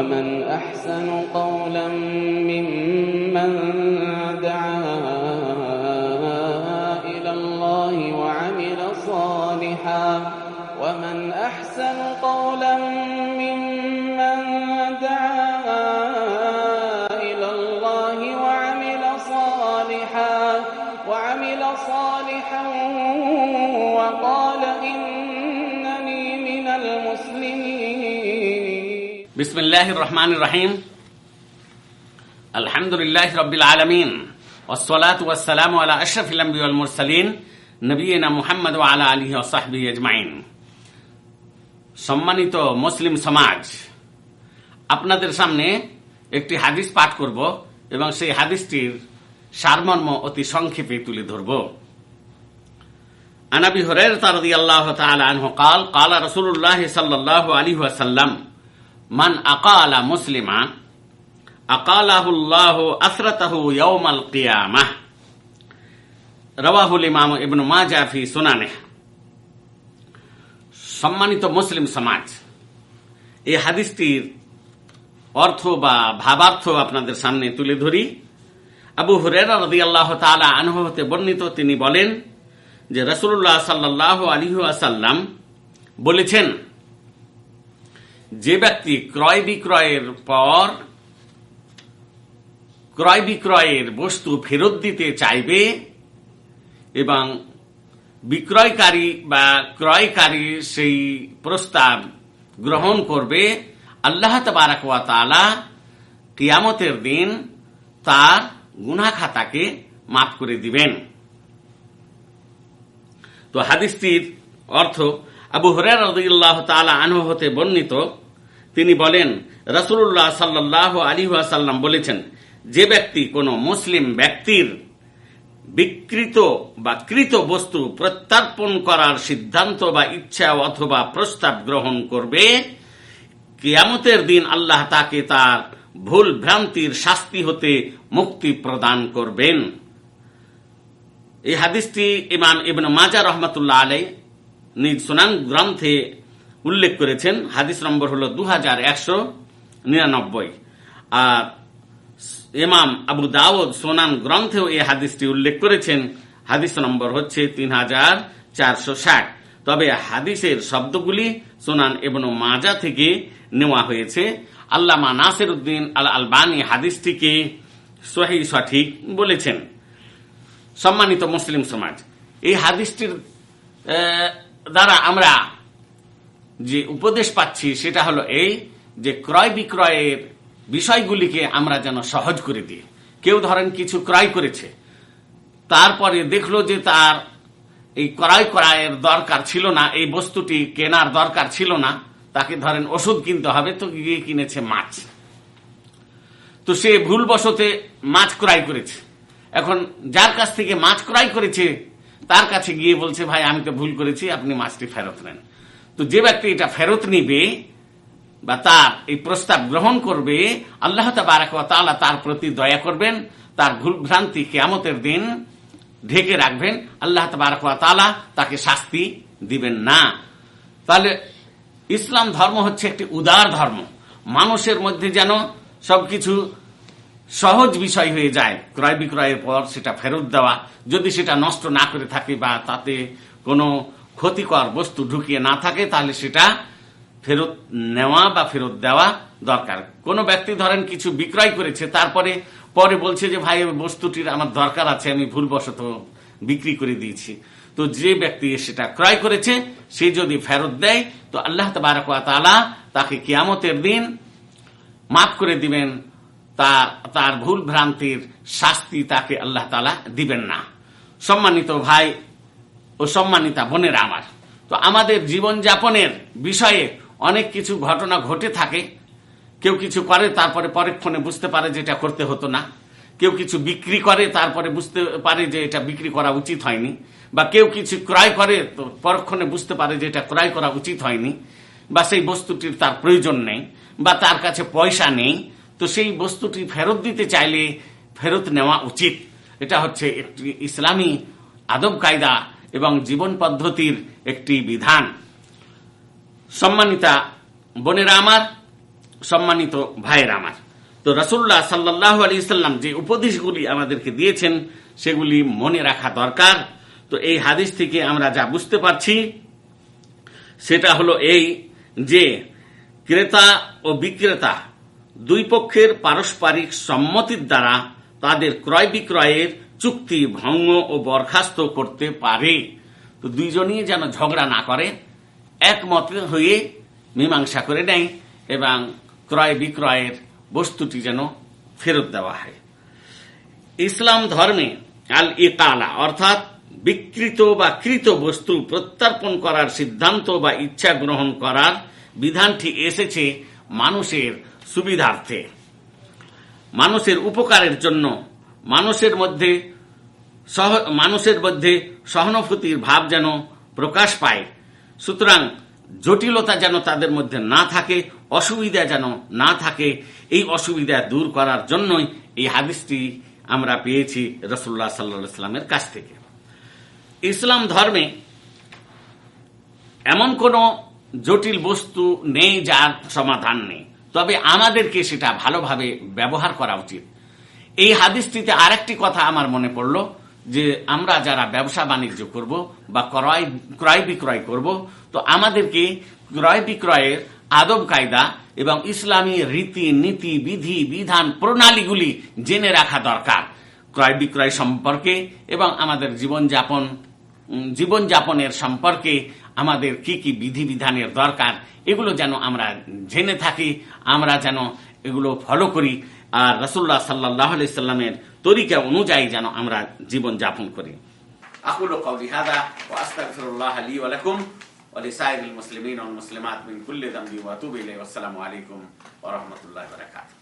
ومن أحسن قولا ممن دعا إلى الله وعمل صالحا ومن أحسن قولا ممن دعا إلى الله وعمل صالحا وعمل صالحا وقال إنني من المسلمين বিসমিল্লাহ রহমান রহিম আলহামদুলিল্লাহ রবিল আলমিন ওসলাত ওয়াসালাম আলা আশরফিল আম্বি ওয়াল মুরসালিন নবীনা মুহাম্মদ ওয়া আলা আলিহি ওয়া সাহবিহি আজমাইন সম্মানিত মুসলিম সমাজ আপনাদের সামনে একটি হাদিস পাঠ করব এবং সেই হাদিসটির সারমর্ম অতি সংক্ষেপে তুলে ধরব عن ابي هريره رضي الله تعالى عنه قال قال رسول الله صلى الله عليه وسلم মান আকালা মুসলিমা, আকালাহুল্লাহ আসরতাহু ইয়াউমাল কিয়ামাহ রওয়াহুল ইমাম ইবনু মাজা ফি সুনানে। সম্মানিত মুসলিম সমাজ, এই হাদিসটির অর্থ বা ভাবার্থ আপনাদের সামনে তুলে ধরি। আবু হুরেরা রদি আল্লাহ তালা আনহ হতে বর্ণিত, তিনি বলেন যে রসুল্লাহ সাল্লাহ আলী আসাল্লাম বলেছেন যে ব্যক্তি ক্রয় বিক্রয়ের পর ক্রয় বিক্রয়ের বস্তু ফেরত দিতে চাইবে এবং বিক্রয়কারী বা ক্রয়কারী সেই প্রস্তাব গ্রহণ করবে, আল্লাহ তালা কিয়ামতের দিন তার গুনা খাতাকে মাফ করে দিবেন। তো হাদিসটির অর্থ আবু আনহ হতে বর্ণিত, তিনি বলেন রসুল্লাহ সাল্লাহ আলী সাল্লাম বলেছেন, যে ব্যক্তি কোনো মুসলিম ব্যক্তির বিকৃত বা কৃত বস্তু প্রত্যার্পণ করার সিদ্ধান্ত বা ইচ্ছা অথবা প্রস্তাব গ্রহণ করবে, কিয়ামতের দিন আল্লাহ তাকে তার ভুল ভ্রান্তির শাস্তি হতে মুক্তি প্রদান করবেন। এই হাদিসটি ইমাম ইবন মাজা রহমতুল্লাহ আলাই নিজ সুনান গ্রন্থে উল্লেখ করেছেন। হাদিস নম্বর হল দু হাজার একশো নিরানব্বই। আর ইমাম আবু দাউদ সোনান গ্রন্থেও এই হাদিসটি উল্লেখ করেছেন। হাদিস নম্বর হচ্ছে তিন হাজার চারশো ষাট। তবে হাদিসের শব্দগুলি সোনান এবং মাজা থেকে নেওয়া হয়েছে। আল্লামা নাসির উদ্দিন আল আলবানী হাদিসটিকে সহি সঠিক বলেছেন। সম্মানিত মুসলিম সমাজ, এই হাদিসটির দ্বারা আমরা যে উপদেশ পাচ্ছি, সেটা হলো এই যে ক্রয় বিক্রয়ের বিষয়গুলিকে আমরা যেন সহজ করে দিই। কেউ ধরেন কিছু ক্রয় করেছে, তারপরে দেখল যে তার এই ক্রয় ক্রয়ের দরকার ছিল না, এই বস্তুটি কেনার দরকার ছিল না, তাকে ধরেন ওষুধ কিনতে হবে, তো গিয়ে কিনেছে মাছ। তো সে ভুলবশতে মাছ ক্রয় করেছে। এখন যার কাছ থেকে মাছ ক্রয় করেছে তার কাছে গিয়ে বলছে, ভাই, আমি তো ভুল করেছি, আপনি মাছটি ফেরত নেন। তো যে ব্যক্তি এটা ফেরত নিবে বা তার এই প্রস্তাব গ্রহণ করবে, আল্লাহ তালা তার প্রতি দয়া করবেন, তার ভুল ভ্রান্তি কেয়ামতের দিন ঢেকে রাখবেন। আল্লাহ তালা তাকে শাস্তি দিবেন না। তাহলে ইসলাম ধর্ম হচ্ছে একটি উদার ধর্ম। মানুষের মধ্যে যেন সবকিছু সহজ বিষয় হয়ে যায়। ক্রয় বিক্রয়ের পর সেটা ফেরত দেওয়া। যদি সেটা নষ্ট না করে থাকে বা তাতে কোনো ক্ষতিকর বস্তু ঢুকিয়ে না থাকে, তাহলে সেটা ফেরত নেওয়া বা ফেরত দেওয়া দরকার। কোনো ব্যক্তি ধরেন কিছু বিক্রয় করেছে, তারপরে পরে বলছে যে, ভাই বস্তুটির আমার দরকার আছে, আমি ভুলবশত বিক্রি করে দিয়েছি। তো যে ব্যক্তি সেটা ক্রয় করেছে, সে যদি ফেরত দেয়, তো আল্লাহ তালা তাকে কিয়ামতের দিন মাফ করে দিবেন। তার তার ভুল ভ্রান্তির শাস্তি তাকে আল্লাহ তালা দিবেন না। সম্মানিত ভাই ও সম্মানিতা বোনেরা আমার, তো আমাদের জীবন যাপনের বিষয়ে অনেক কিছু ঘটনা ঘটে থাকে। কেউ কিছু করে, তারপরে পরক্ষণে বুঝতে পারে যে এটা করতে হতো না। কেউ কিছু বিক্রি করে, তারপরে বুঝতে পারে যে এটা বিক্রি করা উচিত হয়নি। বা কেউ কিছু ক্রয় করে, তো পরক্ষণে বুঝতে পারে যে এটা ক্রয় করা উচিত হয়নি। বা সেই বস্তুটির তার প্রয়োজন নেই, বা তার কাছে পয়সা নেই। তো সেই বস্তুটি ফেরত দিতে চাইলে ফেরত নেওয়া উচিত। এটা হচ্ছে একটি ইসলামী আদব কায়দা এবং জীবন পদ্ধতির একটি বিধান। সম্মানিতা বোনেরা আমার, সম্মানিত ভাইয়ের আমার, তো রসুল্লাহ সাল্লাহ আলী সাল্লাম যে উপদেশগুলি আমাদেরকে দিয়েছেন, সেগুলি মনে রাখা দরকার। তো এই হাদিস থেকে আমরা যা বুঝতে পারছি, সেটা হলো এই যে ক্রেতা ও বিক্রেতা দুই পক্ষের পারস্পরিক সম্মতির দ্বারা তাদের ক্রয় বিক্রয়ের চুক্তি ভঙ্গ ও বরখাস্ত করতে পারে। তো দুইজনই যেন ঝগড়া না করে, একমত হয়ে মীমাংসা করে নেয় এবং ক্রয় বিক্রয়ের বস্তুটি যেন ফেরত দেওয়া হয়। ইসলাম ধর্মে আল ইকালা অর্থাৎ বিকৃত বা কৃত বস্তু প্রত্যর্পণ করার সিদ্ধান্ত বা ইচ্ছা গ্রহণ করার বিধানটি এসেছে মানুষের সুবিধার্থে। মানুষের উপকারের জন্য মানুষের মধ্যে সহ- মানুষের মধ্যে সহানুভূতির ভাব যেন প্রকাশ পায়। সুতরাং জটিলতা যেন তাদের মধ্যে না থাকে, অসুবিধা যেন না থাকে, এই অসুবিধা দূর করার জন্যই এই হাদিসটি আমরা পেয়েছি রসুল্লাহ সাল্লা সাল্লামের কাছ থেকে। ইসলাম ধর্মে এমন কোনো জটিল বস্তু নেই যার সমাধান নেই। তবে আমাদেরকে সেটা ভালোভাবে ব্যবহার করা উচিত। এই হাদিসটিতে আরেকটি কথা আমার মনে পড়ল যে আমরা যারা ব্যবসা বাণিজ্য করব বা ক্রয় ক্রয় বিক্রয় করব, তো আমাদেরকে ক্রয় বিক্রয়ের আদব কায়দা এবং ইসলামী রীতি, নীতি, বিধি, বিধান, প্রণালীগুলি জেনে রাখা দরকার ক্রয় বিক্রয় সম্পর্কে এবং আমাদের জীবনযাপন জীবনযাপনের সম্পর্কে আমাদের কি কি বিধিবিধানের দরকার এগুলো যেন আমরা জেনে থাকি আমরা যেন এগুলো ফলো করি আর রসুল্লাহ সাল্লাহ সাল্লামের তরিকা অনুযায়ী যেন আমরা জীবন যাপন করি أقول قولي هذا وأستغفر الله لي ولكم ولسائر المسلمين والمسلمات من كل ذنب وأتوب إليه والسلام عليكم ورحمة الله وبركاته